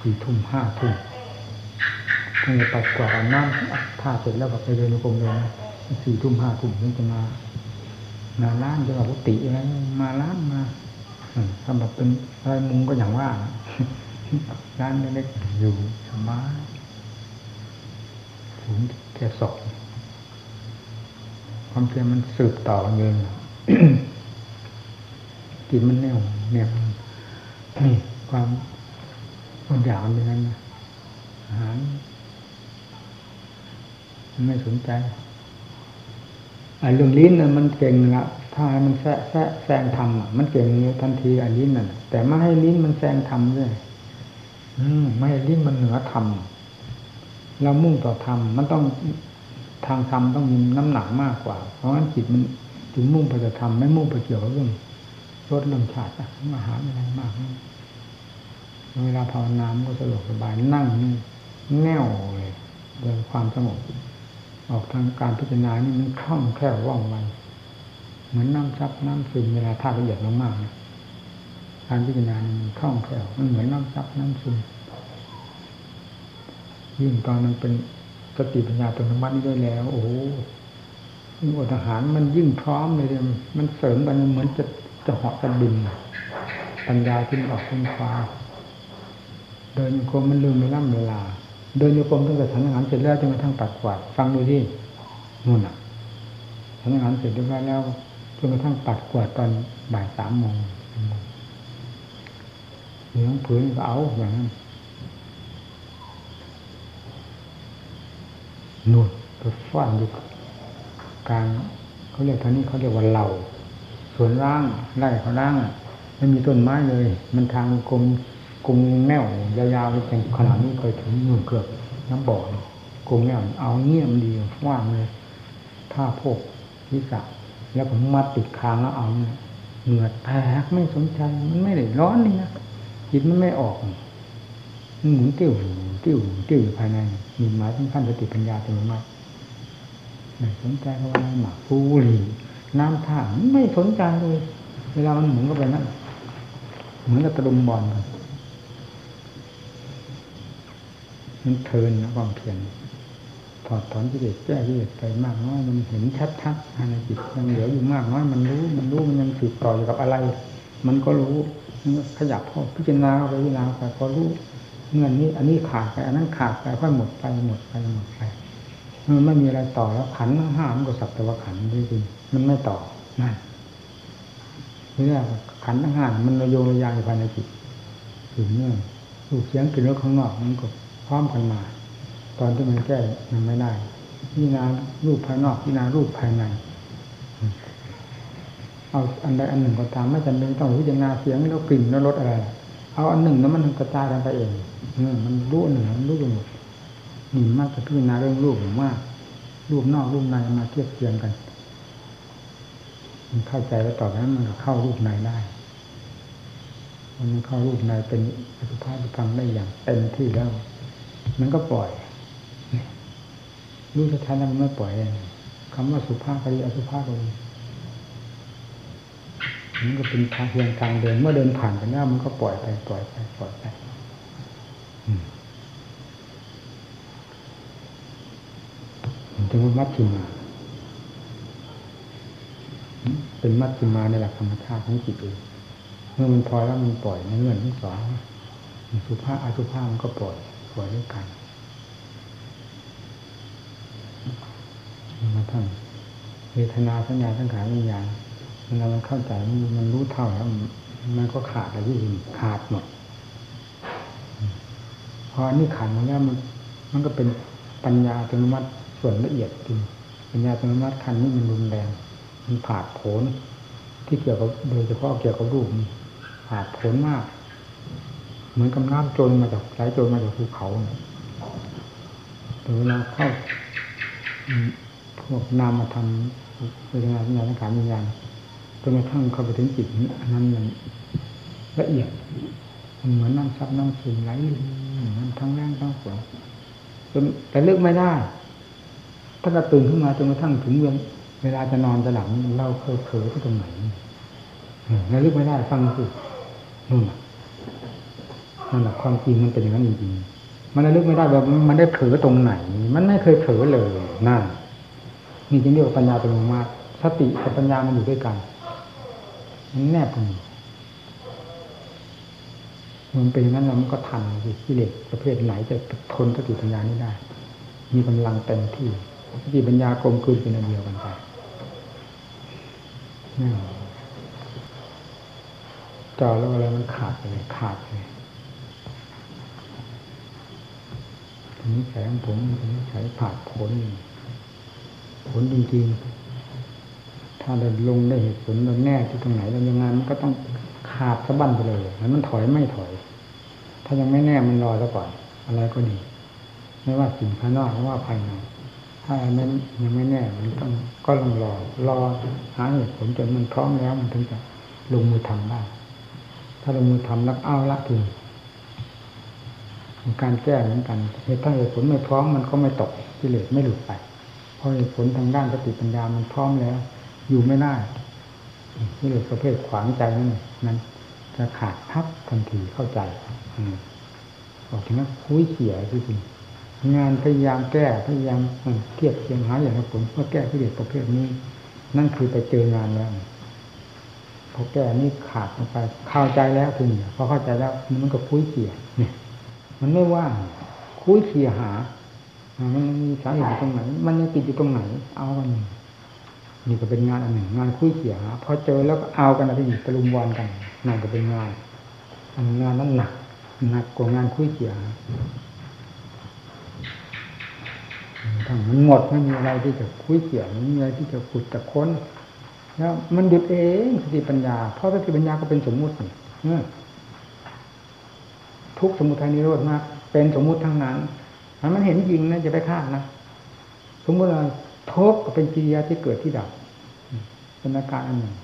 สี่ทุ่มห้าทุ่ม ถึงจะปัดกวาดอาบน้ำผ้าเสร็จแล้วก็ไปเดินกรมเลยนะสี่ทุ่มห้าทุ่มถึงจะมามาล้านจะวัติอะไรมาล้านมาสำหรับเป็นอะไรมุงก็อย่างว่าร้านเล็กๆอยู่สบายถึงแค่สองความเพียรมันสืบต่อกันกินมันแน่วเนี่ยนี่ความมันอยากเป็นนั้นนะอาหาร ไม่สนใจไอ้เรื่องลิ้นน่ะมันเก่งละถ้ามันแซะแซะแซงทำอะมันเก่งทันทีไอ้ลิ้นน่ะ แต่ไม่ให้ลิ้นมันแซงทำด้วยอืมไม่ให้ลิ้นมันเหนือทำเรามุ่งต่อธรรมมันต้องทางธรรมต้องมีน้ำหนักมากกว่า เพราะฉะนั้นจิตมันถึงมุ่งไปจะทำไม่มุ่งไปเกี่ยวกับเรื่องรสเรื่องชาติอาหารอะไรมากเวลาภาวนาก็สะดวกสบายนั่งนี่แน่วเลยโดยความสงบ ออกทางการพิจารณานี่มันคล่องแคล่วว่องไวเหมือนน้ำซับน้ำซึมเวลาธาตุละเอียดมากๆการพิจารณามันคล่องแคล่วมันเหมือนน้ำซับน้ำซึมยิ่งตอนมันเป็นสติปัญญาตัวนมัตินี่ด้วยแล้ว โอ้โหอดอาหารมันยิ่งพร้อมเลยมันเสริมกันเหมือนจะจะเหาะจะบินปัญญาที่มันออกขึ้นฟ้าเดินโยมมันลืมเวลาเวลา เดินโยกมตั้งแต่ทำอาหารเสร็จแล้วจนกระทั่งปัดกวาดฟังดูที่นู่นอะทำอาหารเสร็จเรียบร้อยแล้วจนกระทั่งปัดกวาดตอนบ่ายสามโมงเหลืองผืนก็เอาอย่างนั้นนู่นไปฟ้านอยู่กลางเขาเรียกท่านี้เขาเรียกว่าเหล่าสวนร่างไร่เขาร่างไม่มีต้นไม้เลย มันทางกลม กลมแนวยาวๆเป็นขนาดนี้เคยถึงหนึ่งเกือบน้ำบ่อกลมแนวเอาเงียบดีว่างเลยผ้าโพกวิสะแล้วผมมัดติดคางแล้วเอาเนี่ยเหงื่อแตกไม่สนใจมันไม่ได้ร้อนนี่นะจิตมันไม่ออกมันหมุนติ้วติ้วติ้วอยู่ภายในมีหมายถึงขั้นสติปัญญาเป็นมากไม่สนใจเพราะว่าหมักฟูหลีน้ำท่าไม่สนใจเลย เวลามันหมุนก็ไปนั่นเหมือนกับตะลุมบอลกัน มันเทินนะความเพียรถอดถอนกิเลสแก้กิเลสไปมากน้อยมันเห็นชัดๆภายในจิตยังเหลืออยู่มากน้อยมันรู้มันรู้มันยังสืบต่ออยู่กับอะไร มันก็รู้ขยับพอพิจารณาไปพิจารณาไปก็รู้เงินนี้ อันนี้ขาดไปอันนั้นขาดไปค่อยหมดไปหมดไปหมดไปมันไม่มีอะไรต่อแล้วขันห้ามันก็สับแต่ว่าขันจริงมันไม่ต่อนั่นนี่แหละขันทั้งห้ามันระโยงระยางอยู่ภายในจิตถึงเนื่องลูกเสียงกลิ่นรสข้างนอกมันก็ พร้อมกันมา ตอนที่มันแก้มันไม่ได้พิจารณารูปภายนอกพิจารณารูปภายในเอาอันใดอันหนึ่งก็ตามไม่จำเป็นต้องพิจารณาเสียงแล้วกลิ่นแล้วรสอะไร เอาอันหนึ่งแล้วมันกระจายกันไปเองมันรู้หนึ่งมันรู้ไปหมดนี่มากจะพิจารณาเรื่องรูปผมว่ารูปนอกรูปในมาเทียบเทียงกัน มันเข้าใจแล้วต่อไปนั้นมันเข้ารูปในได้ มันเข้ารูปในเป็นอสุภะสุพังได้อย่างเต็มที่แล้ว มันก็ปล่อยรู้สุดท้านั้นมันไม่ปล่อยเองคำว่าสุภาพก็ดีอสุภาพก็ดีมันก็เป็นทางเพียงทางเดิน เมื่อเดินผ่านไปแล้วมันก็ปล่อยไปปล่อยไปปล่อยไปถึงมัดชิมา เป็นมัดชิมาในหลักธรรมชาติของจิตเองเมื่อมันพอแล้วมันปล่อยในเงื่อนทั้งสองสุภาพอสุภาพมันก็ปล่อย ปล่อยด้วยกันมาทั้งเวทนาสัญญาสังขารวิญญาณเวลามันเข้าใจมันรู้เท่าแล้วมันก็ขาดอะไรที่อื่นขาดหมดพออันนี้ขาดมาแล้วมัน มันก็เป็นปัญญาอัตโนมัติส่วนละเอียดจริงปัญญาอัตโนมัติคันนี้มันรุนแรงมันผาดโผนที่เกี่ยวกับโดยเฉพาะเกี่ยวกับรูปนี่าดผลมาก เหมือนกับน้ำโจรมาจากไหลโจรมาจากภูเขาเนี่ยแต่เวลาเข้าพวกนามมาทำเวทนาสัญญาสังขารวิญญาณจนกระทั่งเข้าไปถึงจิตนี้อันนั้นมันละเอียดมันเหมือนน้ำซับน้ำซึมไหลมันทั้งแรงทั้งฝนจนแต่เลือกไม่ได้ถ้าเราตื่นขึ้นมาจนกระทั่งถึงเวลาเวลาจะนอนจะหลับเราเคยเผลอที่ตรงไหนเราเลือกไม่ได้ฟังสินู่น นั่นแหละความจริงมันเป็นอย่างนั้นจริงๆมันระลึกไม่ได้ว่ามันได้เผลอตรงไหน มันไม่เคยเผลอเลยนั่นนี่จึงเรียกว่าปัญญาเป็นมากสติกับปัญญามันอยู่ด้วยกันมันแนบกันมันเป็นอย่างนั้นแล้วมันก็ทันสิกิเลสประเภทไหนจะทนสติปัญญานี้ได้ มีกำลังเต็มที่สติปัญญากลมกลืนเป็นอันเดียวกันไปนี่จอแล้วอะไรมันขาดไปเลยขาดไปเลย ทีนี้แสงผมนี้ใช้ผ่าผลผลจริงๆ ถ้าเราลงได้เหตุผลเราแน่ที่ตรงไหนเรายังไงมันก็ต้องขาดสะบั้นไปเลยแล้วมันถอยไม่ถอย ถ้ายังไม่แน่มันรอแล้วก่อน อะไรก็ดี ไม่ว่าสิ่งภายนอกไม่ว่าภายในถ้าอันนั้นยังไม่แน่มันต้องก็ลองรอรอหาเหตุผลจนมันพร้อมแล้วมันถึงจะลงมือทำได้ถ้าลงมือทำแล้วเอาละถึง การแก้เหมือนกันเหตุถ้าเหตุผลไม่พร้อมมันก็ไม่ตกกิเลสไม่หลุดไป เพราะเหตุผลทางด้านสติปัญญามันพร้อมแล้ว อยู่ไม่ได้กิเลสประเภทขวางใจนั่นมันจะขาดพับทันทีเข้าใจอืบอกถึงนั้นคุยเขี่ยจริงงานพยายามแก้พยายามเทียบเทียงหาอย่างผลเพื่อแก้กิเลสประเภทนี้ นั่นคือไปเจองานแล้วพอแก้นี่ขาดลงไปเข้าใจแล้วถึงพอเข้าใจแล้วมันก็คุยเขี่ยเนี่ย มันไม่ว่างคุยเขี่ยหา มันมีสาเหตุตรงไหน มันยังติดอยู่ตรงไหน เอากันนี่ก็เป็นงานอันหนึ่ง งานคุยเขี่ยหาพอเจอแล้วก็เอากันนะที่นี่ตะลุมบอลกันนั่นก็เป็นงานอันงานนั้นหนักหนักกว่างานคุยเขี่ยหาทั้งมันหมดไม่มีอะไรที่จะคุยเขี่ยไม่มีอะไรที่จะขุดจะค้นแล้วมันหยุดเองสติปัญญา เพราะสติปัญญาก็เป็นสมมุตินี่ ทุกสมุทัยนิโรธมาก เป็นสมมุติทั้งนั้นมันเห็นจริงนะจะไปคาดนะสมมติว่าทุกก็เป็นกิริยาที่เกิดที่ดับเป็นอาการอันหนึ่ง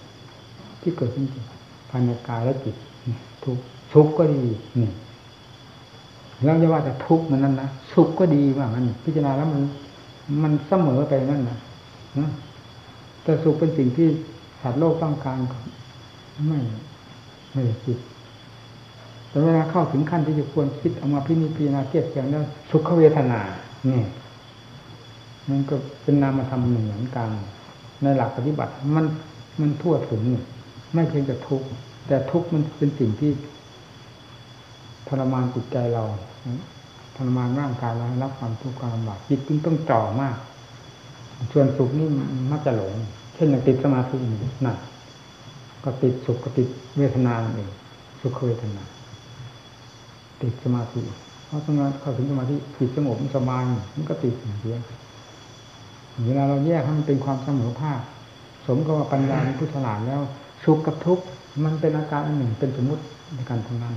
ที่เกิดขึ้นภายในกายและจิตทุกทุกก็ดีนี่แล้วจะว่าแต่ทุกมันนั่นนะสุขก็ดีว่ามันพิจารณาแล้วมัน มันเสมอไปนั่นนะแต่สุขเป็นสิ่งที่สัตว์โลกต้องการไม่ไม่คิด แต่เวลาเข้าถึงขั้นที่จะควรคิดเอามาพิจิตรณาเทียบเทียงแล้วสุขเวทนานี่มันก็เป็นนามธรรมหนึ่งเหมือนกัน ในหลักปฏิบัติมันมันทั่วถึงไม่เพียงแต่ทุกข์แต่ทุกข์มันเป็นสิ่งที่ทรมานจิตใจเราทรมานร่างกายเรารับความทุกข์ความลำบากจิตจึงต้องจ่อมาก ส่วนสุขนี่มักจะหลง เช่นอย่างติดสมาธินั่นก็ติดสุขก็ติดเวทนาเองสุขเวทนา ติดสมาธิเพราะสมานเข้าถึงสมาธิจิตสงบสบายมันก็ติดอย่างเดียวเวลาเราแยกให้มันเป็นความเสมอภาคสมกับว่าปัญญาในพุทธลาดแล้วสุขกับทุกข์มันเป็นอาการอันหนึ่งเป็นสมมติในการทำงาน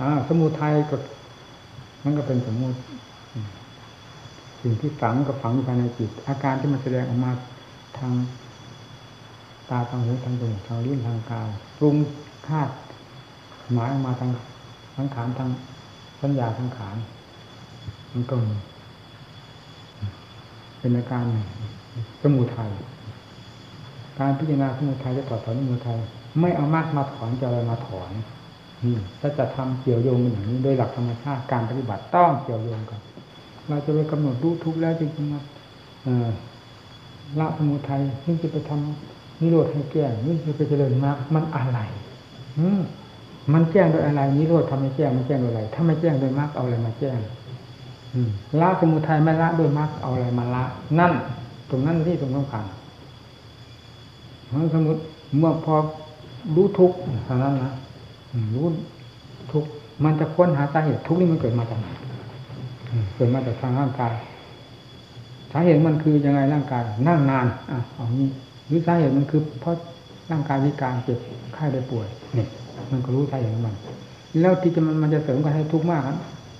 อ่าสมุทัยก็มันก็เป็นสมมติสิ่งที่ฝังกับฝังอยู่ภายในจิต อาการที่มันแสดงออกมาทางตาทางหูทางจมูกทางลิ้นทางกายปรุงคาดหมายออกมาทางทางขานทาง สัญญาทางขานมันก็มีเป็นอาการสมุทัยการพิจารณาสมุทัยจะต่อถอนสมุทัยไม่เอามากมาถอนจะอะไรมาถอนนี่ถ้าจะทำเกี่ยวโยงกันอย่างนี้โดยหลักธรรมชาติการปฏิบัติต้องเกี่ยวโยงกัน เราจะไปกำหนดรู้ทุกแล้วจริงๆนะละสมุทัยนี่จะไปทำนิโรธให้แก้นี่จะไปเจริญมากมันอะไร อืม มันแจ้งโดยอะไรนิโรธทำให้แจ้งมันแจ้งโดยอะไร ถ้าไม่แจ้งโดยมรรคเอาอะไรมาแจ้งละสมุทัยไม่ละโดยมรรคเอาอะไรมาละ นั่น ตรงนั้นที่ตรงสำคัญเพราะสมมติเมื่อพอรู้ทุกข์เท่านั้นนะรู้ทุกข์มันจะค้นหาสาเหตุทุกข์นี่มันเกิดมาจากไหนเกิดมาจากทางร่างกายสาเหตุมันคือยังไงร่างกายนั่งนานอะเอานี้หรือสาเหตุมันคือ เพราะร่างกายวิการเจ็บไข้ได้ป่วยเนี่ย มันก็รู้ใจอย่างมัน แล้วที่จะมันมันจะเสริมกันให้ทุกข์มาก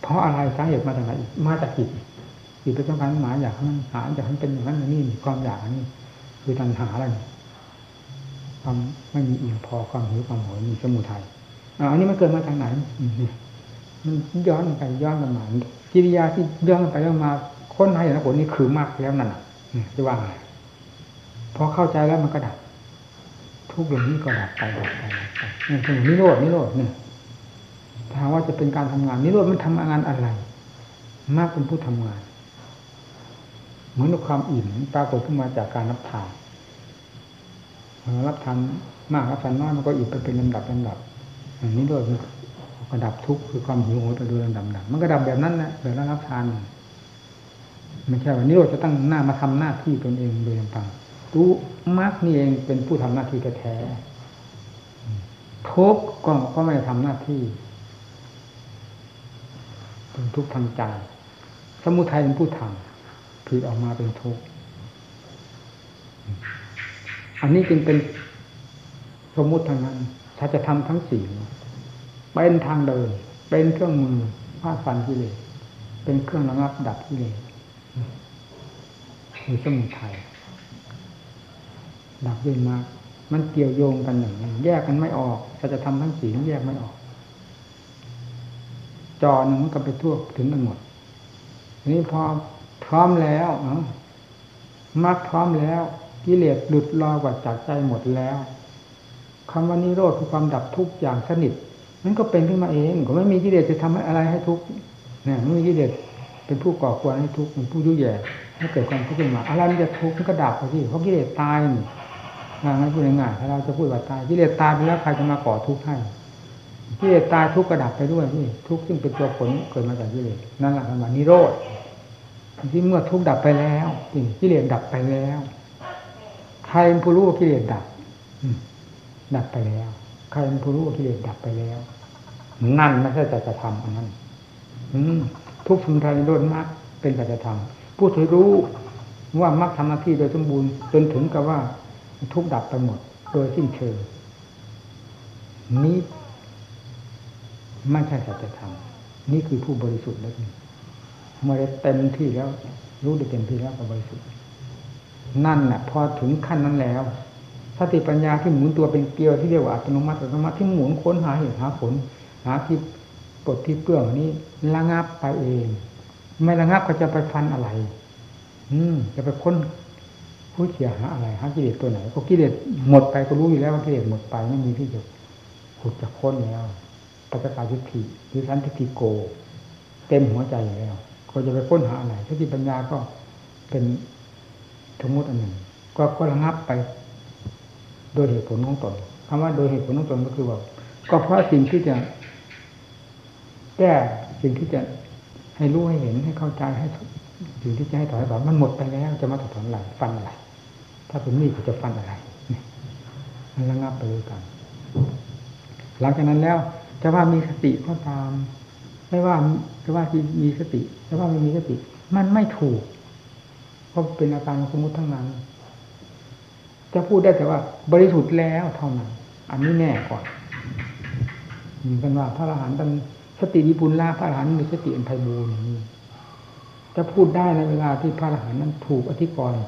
เพราะอะไรสาเหตุมาจากไหนมาจากจิตจิตเป็นต้องการหมายอยากให้มันหาอยากให้มันเป็นอย่างนั้นอย่างนี้ความอยากนี่คือตัณหาอะไรความไม่มีอิ่มพอความหิวความโหยมีสมุทัยอันนี้มันเกิดมาจากไหนมันย้อนไปย้อนกันมากิริยาที่ย้อนไปย้อนมาค้นหาอย่างนั้นผลนี่คือมากแล้วนั่นจะว่าไงพอเข้าใจแล้วมันก็ดับ ทุกอย่างนี้ก็ดับไปดับไปดับไปนี่คือนิโรดนิโรดเนี่ยถ้าว่าจะเป็นการทำงานนิโรธมันทำงานอะไร มากเป็นผู้ทำงาน เหมือนกับความอิ่มปรากฏขึ้นมาจากการรับทานรับทานมากรับทานน้อยมันก็อิ่มไปเป็นลำดับลำดับอย่างนี้ด้วยกระดับทุกข์คือความหิวโหยไปโดยลำดับดับมันก็ดับแบบนั้นแหละแบบนั้นรับทานไม่ใช่ว่านิโรธจะตั้งหน้ามาทำหน้าที่ตนเองโดยลำพัง รู้มากนี่เองเป็นผู้ทำหน้าที่แท้ทุกก็ก็ไม่ได้ทำหน้าที่เป็นทุกข์ทางใจสมุทัยเป็นผู้ทำผิดออกมาเป็นทุกข์อันนี้จึงเป็นสมมุติทางนั้นถ้าจะทำทั้งสี่เป็นทางเดิน เป็นเครื่องมือฟาดฟันกิเลสเป็นเครื่องระงับดับกิเลสคือสมุทัย ดับด้วยมามันเกี่ยวโยงกันอย่างนี้แยกกันไม่ออกถ้าจะทำทั้งสี่แยกไม่ออก จอหนึ่งมันก็ไปทั่วถึงกันหมดทีนี้พอพร้อมแล้วมักพร้อมแล้วกิเลสหลุดลอยกว่าจากใจหมดแล้วคำว่านิโรธคือความดับทุกอย่างสนิทมันก็เป็นขึ้นมาเองก็ไม่มีกิเลสจะทำอะไรให้ทุกเนี่ยไม่มีกิเลสเป็นผู้ก่อควรให้ทุกข์เป็นผู้ยุ่ยแย่ให้เกิดความทุกข์ขึ้นมาอะไรมันจะทุกข์มันก็ดับไปที่เพราะกิเลสตายนี่ ง่ายพูดง่ายๆถ้าเราจะพูดว่าตายกิเลสตายไปแล้วใครจะมาก่อทุกข์ให้กิเลสตายทุกข์ก็ดับไปด้วยนี่ทุกข์ซึ่งเป็นตัวผลเกิดมาจากกิเลสนั่นแหละคำว่านิโรธที่เมื่อทุกข์ดับไปแล้วกิเลสดับไปแล้ว ใครเป็นผู้รู้ว่ากิเลสดับดับไปแล้ว ใครเป็นผู้รู้ว่ากิเลสดับไปแล้ว นั่นไม่ใช่จะจะทำอันนั้นทุกข์สมุทัยโดนมรรคเป็นสัจธรรมผู้ที่รู้ว่ามรรคทำหน้าที่โดยสมบูรณ์จนถึงกับว่า ทุกดับไปหมด โดยสิ้นเชิง นี้ไม่ใช่สัจธรรมนี่คือผู้บริสุทธิ์แล้วเมื่อได้เต็มที่แล้ว รู้ได้เต็มที่แล้วก็บริสุทธิ์ นั่นแหละพอถึงขั้นนั้นแล้วสติปัญญาที่หมุนตัวเป็นเกลียวที่เรียกว่าอัตโนมัติอัตโนมัติที่หมุนค้นหาเหตุหาผล หาที่ปลดที่เปลื้องนี้ระงับไปเอง ไม่ระงับก็จะไปฟันอะไร อืมจะไปค้น ผู้เสียหาอะไรหากิเลสตัวไหนก็กิเลสหมดไปก็รู้อยู่แล้วว่ากิเลสหมดไปไม่มีที่จะขุดจะค้นแล้วปัจจกาทิฏฐิหรือสันทิฏฐิโก เต็มหัวใจแล้วก็จะไปค้นหาอะไรสติปัญญาก็เป็นสมมติอันหนึ่ง ก็ก็ระงับไป โดยเหตุผลของตนคำว่าโดยเหตุผลของตนก็คือว่าก็เพราะสิ่งที่จะแก้สิ่งที่จะให้รู้ให้เห็นให้เข้าใจให้สิ่งที่จะให้ถอยถอนมันหมดไปแล้ว จะมาถอดถอนอะไรฟันอะไร ถ้าเป็นมีดก็จะฟันอะไรมันระงับไปด้วยกัน หลังจากนั้นแล้วจะว่ามีสติก็ตาม ไม่ว่าจะว่ามีสติจะว่าไม่มีสติ มันไม่ถูก เพราะเป็นอาการสมมติทั้งนั้น จะพูดได้แต่ว่า บริสุทธิ์แล้วเท่านั้น อันนี้แน่ก่อนมีกันว่าพระอรหันต์เป็นสติวิปุลลาพระอรหันต์มีสติอันไพบูรณ์นี้จะพูดได้ในเวลาที่พระอรหันต์นั้นถูกอธิกรณ์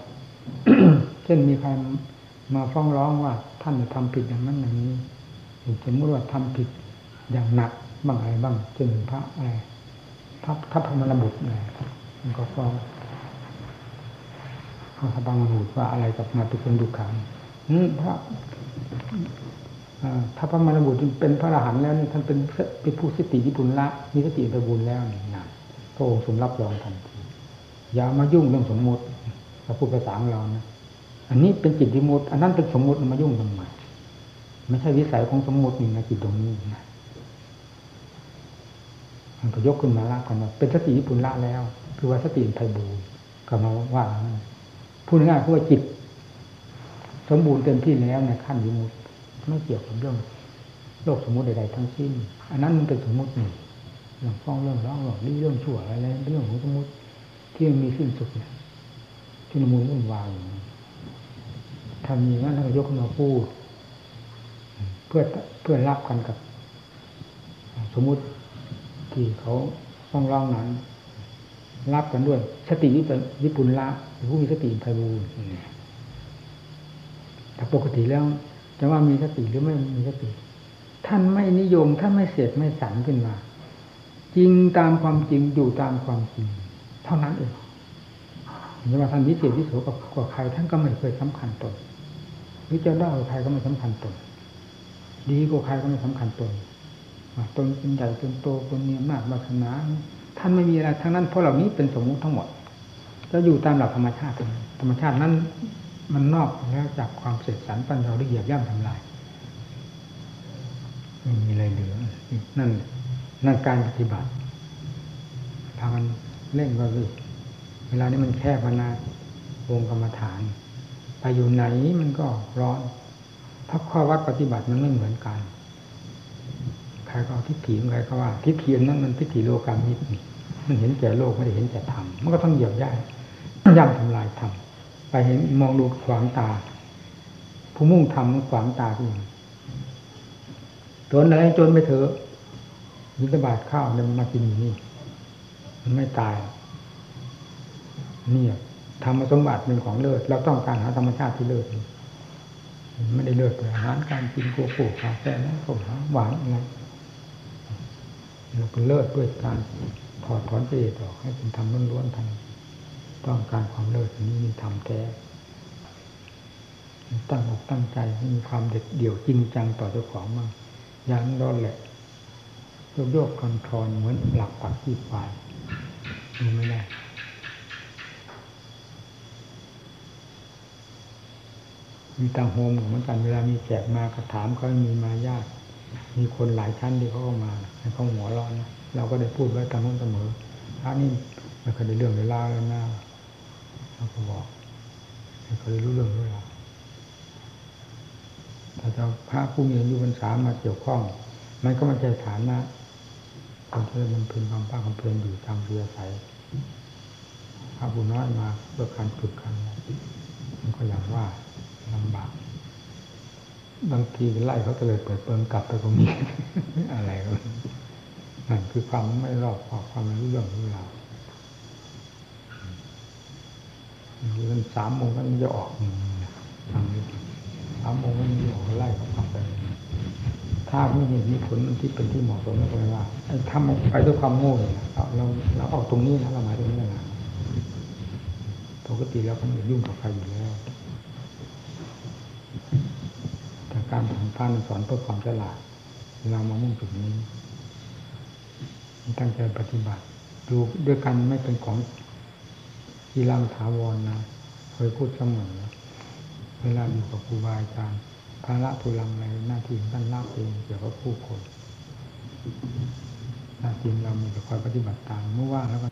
ช่นมีใครมาฟ้องร้องว่าท่านทำผิดอย่างนั้นอย่างนี้สมมติว่าทำผิดอย่างหนักบ้างอะไรบ้างเช่นพระอะไรพระทัพพมรบุตรอะไรมันก็ฟ้องพระบางบุตรว่าอะไรกับมาตุเป็นดุขังพระถ้าพระมรบุตรเป็นพระอรหันต์แล้วนี่ท่านเป็นเป็นผู้สติญี่ปุ่นละมีสติประบุญแล้วนี่นะพระองค์สมรับรองทันทีอย่ามายุ่งเรื่องสมมติเราพูดภาษาของเรานะ อันนี้เป็นจิตวิมุตอันนั้นเป็นสมมติมายุ่งทำไมไม่ใช่วิสัยของสมมตินี่นะจิตตรงนี้นะมันก็ยกขึ้นมาละก่อนว่าเป็นสติญี่ปุ่นละแล้ว คือว่าสติไพบูรณ์ก็มาว่าพูดง่ายๆคือว่าจิต สมบูรณ์เต็มที่แล้วในขั้นวิมุตไม่เกี่ยวกับเรื่องโลกสมมติใดๆทั้งสิ้น อันนั้นมันเป็นสมมติหนึ่งเรื่องฟ้องเรื่องร้องเรื่องนี้เรื่องชั่วอะไรเรื่องของสมมติที่มันมีสิ้นสุดเนี่ยที่มูลวุ่นวาย ถ้ามีงั้นท่านก็ยกขึ้นมาพูด เพื่อเพื่อรับกันกับ สมมุติที่เขาต้องร้องนั้น รับกันด้วย สติวิปวิปุลละหรือผู้มีสติไพบูรณ์แต่ปกติแล้วจะว่ามีสติหรือไม่มีสติ ท่านไม่นิยมท่านไม่เสดไม่สันขึ้นมา จริงตามความจริงอยู่ตามความจริง เท่านั้นเองจะว่าท่านวิเศษวิโสกับกว่าใครท่านก็ไม่เคยสำคัญตน หรือจะได้กับใครก็ไม่สำคัญตน ดีกว่าใครก็ไม่สำคัญตนตนเป็นใหญ่เป็นโตคนมีอำนาจวาสนาท่านไม่มีอะไรทั้งนั้นเพราะเหล่านี้เป็นสมมุติทั้งหมดจะอยู่ตามหลักธรรมชาติ ธรรมชาตินั้นมันนอกแล้วจากความเสร็จสรรปัญญาได้เหยียบย่ำทำลายไม่มีอะไรเหลือนั่นนั่นการปฏิบัติพามันเร่งก็คือเวลานี้มันแคบนาวงกรรมฐาน ไปอยู่ไหนมันก็ร้อนเพราะข้อวัดปฏิบัติมันไม่เหมือนกันใครก็เอาทิฏฐิใครก็ว่าทิฏฐินั้นมันทิฏฐิโลกามิตนี่มันเห็นแก่โลกไม่ได้เห็นแก่ธรรมมันก็ต้องเหยียบย่ำย่ำทำลายธรรมไปเห็นมองดูขวางตา ผู้มุ่งทำมันขวางตาที่จนอะไรจนไปเถอะยินตบาทข้าวเนี่ยมันมากินอยู่นี่มันไม่ตายเนี่ย ธรรมสมบัติเป็นของเลิศเราต้องการหาธรรมชาติที่เลิศไม่ได้เลิศด้วยอาหารการกินโกโก้กาแฟนั้นก็หาหวานอะไรเราเป็นเลิศด้วยการถอดถอนเจตออกให้เป็นธรรมล้วนๆทำต้องการความเลิศนี้มีธรรมแท้ตั้งอกตั้งใจให้มีความเด็ดเดี่ยวจริงจังต่อเจ้าของมากอย่างนั้นแหละโยกโยกคอนทรอนเหมือนหลักปักที่ปลายดูไม่ได้ มีตางโฮมเหมือนกันเวลามีแขกมากระถามเขามีมายาก มีคนหลายชั้นที่เขาก็มาให้เขาหัวร้อนนะเราก็ได้พูดไว้ตามนั้นเสมอพระนี่ไม่เคยได้เรื่องเวลาแล้วนะเราก็บอกไม่เคยรู้เรื่องเวลาถ้าจะพระผู้มีอายุพรรษามาเกี่ยวข้อง มันก็ไม่ใช่ฐานะคนที่มันเพึงความภาคความเพียรอยู่ตามเรือใสพระผู้น้อยมาเพื่อการฝึกกันมันก็อย่างว่า ลำบาก บางทีไล่เขาก็เลยเปิดเปิงกลับไปตรงนี้อะไรก็นั่นคือความไม่รอบความความไม่รู้เรื่องรู้ราวเงินสามโมงก็มันจะออกทางนี้สามโมงก็มันจะออกไล่เขากลับไปถ้าไม่เห็นมีผลที่เป็นที่เหมาะสมแล้วก็ไม่ว่าไอ้ทำไปด้วยความโง่เนี่ยเราเราออกตรงนี้นะเราหมายตรงนี้นะปกติเราก็ไม่ยุ่งกับใครอยู่แล้ว แต่ การสอนพานสอนเพื่อความฉลาดเรามามุ่งจุดนี้ตั้งใจปฏิบัติดูด้วยกันไม่เป็นของกีฬาถาวรนะเคยพูดเสมอเวลาอยู่กับครูบาอาจารย์ภาระทุลังในหน้าที่ท่านรับเองเกี่ยวกับผู้คนหน้าที่เรามีแต่คอยปฏิบัติตามเมื่อว่าแล้วก็